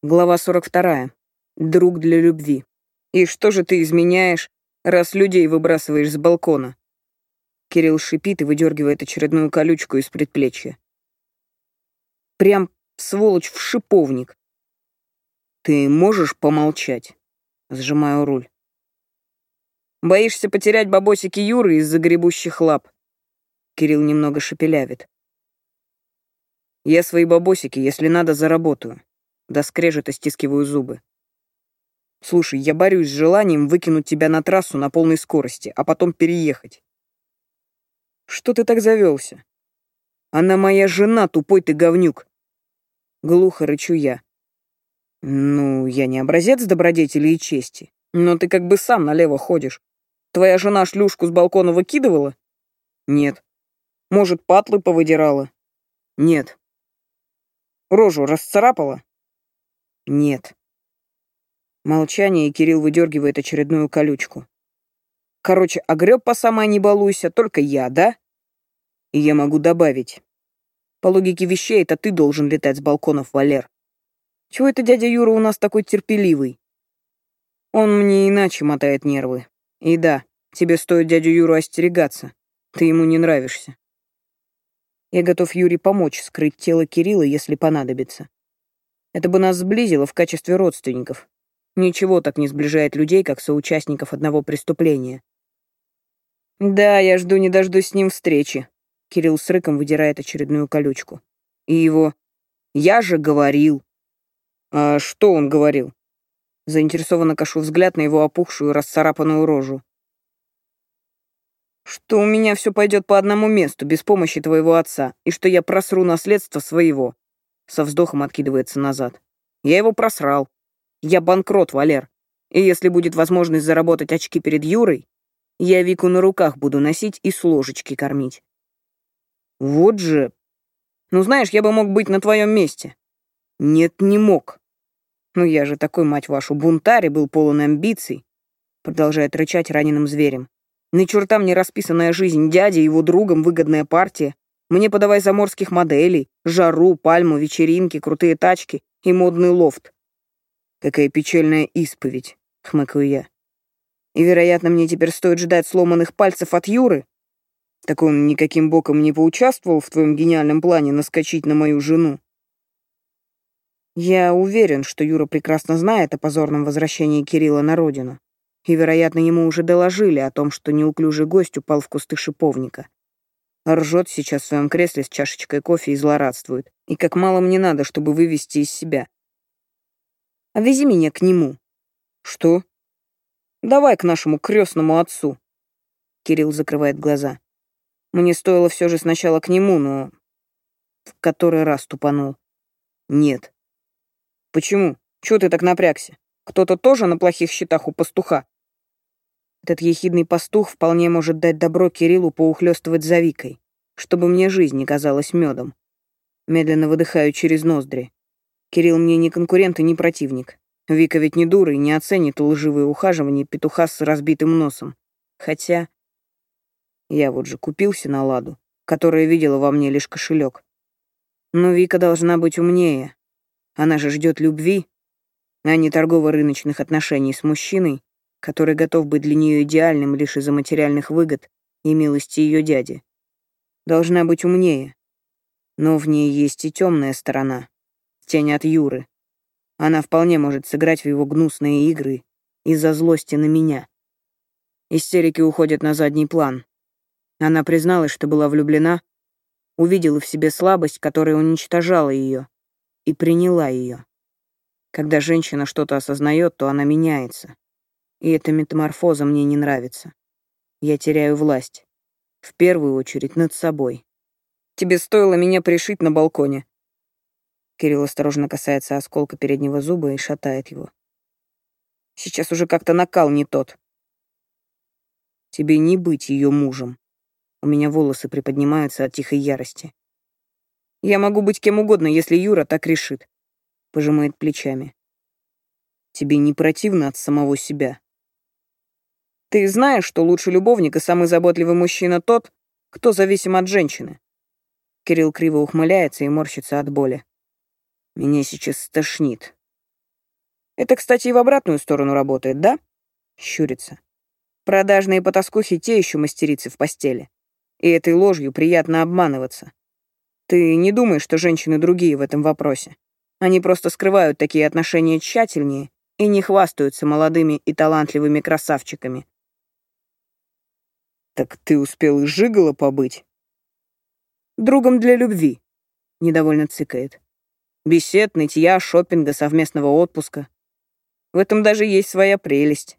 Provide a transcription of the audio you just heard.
Глава 42. Друг для любви. И что же ты изменяешь, раз людей выбрасываешь с балкона? Кирилл шипит и выдергивает очередную колючку из предплечья. Прям, сволочь, в шиповник. Ты можешь помолчать? Сжимаю руль. Боишься потерять бабосики Юры из-за гребущих лап? Кирилл немного шепелявит. Я свои бабосики, если надо, заработаю. До скрежета стискиваю зубы. Слушай, я борюсь с желанием выкинуть тебя на трассу на полной скорости, а потом переехать. Что ты так завелся? Она моя жена, тупой ты говнюк. Глухо рычу я. Ну, я не образец добродетели и чести, но ты как бы сам налево ходишь. Твоя жена шлюшку с балкона выкидывала? Нет. Может, патлы повыдирала? Нет. Рожу расцарапала? Нет. Молчание, и Кирилл выдергивает очередную колючку. Короче, огреб по самой не балуйся, только я, да? И я могу добавить. По логике вещей, это ты должен летать с балконов, Валер. Чего это дядя Юра у нас такой терпеливый? Он мне иначе мотает нервы. И да, тебе стоит дядю Юру остерегаться. Ты ему не нравишься. Я готов Юре помочь скрыть тело Кирилла, если понадобится. Это бы нас сблизило в качестве родственников. Ничего так не сближает людей, как соучастников одного преступления. Да, я жду не дождусь с ним встречи. Кирилл с рыком выдирает очередную колючку. И его... Я же говорил. А что он говорил? Заинтересованно кашу взгляд на его опухшую, расцарапанную рожу. Что у меня все пойдет по одному месту, без помощи твоего отца, и что я просру наследство своего со вздохом откидывается назад. Я его просрал. Я банкрот, Валер. И если будет возможность заработать очки перед Юрой, я Вику на руках буду носить и с ложечки кормить. Вот же... Ну, знаешь, я бы мог быть на твоем месте. Нет, не мог. Ну, я же такой, мать вашу, бунтарь был полон амбиций. Продолжает рычать раненым зверем. На черта мне расписанная жизнь дяди, его другом выгодная партия. Мне подавай заморских моделей, жару, пальму, вечеринки, крутые тачки и модный лофт. Какая печальная исповедь, хмыкаю я. И, вероятно, мне теперь стоит ждать сломанных пальцев от Юры? Так он никаким боком не поучаствовал в твоем гениальном плане наскочить на мою жену. Я уверен, что Юра прекрасно знает о позорном возвращении Кирилла на родину. И, вероятно, ему уже доложили о том, что неуклюжий гость упал в кусты шиповника. Ржет сейчас в своем кресле с чашечкой кофе и злорадствует. И как мало мне надо, чтобы вывести из себя. А вези меня к нему. Что? Давай к нашему крестному отцу. Кирилл закрывает глаза. Мне стоило все же сначала к нему, но... В который раз тупанул. Нет. Почему? Чего ты так напрягся? Кто-то тоже на плохих счетах у пастуха? Этот ехидный пастух вполне может дать добро Кириллу поухлёстывать за Викой, чтобы мне жизнь не казалась медом. Медленно выдыхаю через ноздри. Кирилл мне не конкурент и не противник. Вика ведь не дура и не оценит лживые ухаживания петуха с разбитым носом. Хотя... Я вот же купился на ладу, которая видела во мне лишь кошелек. Но Вика должна быть умнее. Она же ждет любви, а не торгово-рыночных отношений с мужчиной, который готов быть для нее идеальным лишь из-за материальных выгод и милости ее дяди. Должна быть умнее. Но в ней есть и темная сторона, тень от Юры. Она вполне может сыграть в его гнусные игры из-за злости на меня. Истерики уходят на задний план. Она призналась, что была влюблена, увидела в себе слабость, которая уничтожала ее, и приняла ее. Когда женщина что-то осознает, то она меняется. И эта метаморфоза мне не нравится. Я теряю власть. В первую очередь над собой. Тебе стоило меня пришить на балконе. Кирилл осторожно касается осколка переднего зуба и шатает его. Сейчас уже как-то накал не тот. Тебе не быть ее мужем. У меня волосы приподнимаются от тихой ярости. Я могу быть кем угодно, если Юра так решит. Пожимает плечами. Тебе не противно от самого себя? Ты знаешь, что лучший любовник и самый заботливый мужчина тот, кто зависим от женщины?» Кирилл криво ухмыляется и морщится от боли. «Меня сейчас стошнит. Это, кстати, и в обратную сторону работает, да? Щурится. Продажные потаскухи те еще мастерицы в постели. И этой ложью приятно обманываться. Ты не думаешь, что женщины другие в этом вопросе? Они просто скрывают такие отношения тщательнее и не хвастаются молодыми и талантливыми красавчиками. Так ты успел и жигало побыть? Другом для любви, недовольно цыкает. Бесед, нытья, шопинга, совместного отпуска. В этом даже есть своя прелесть.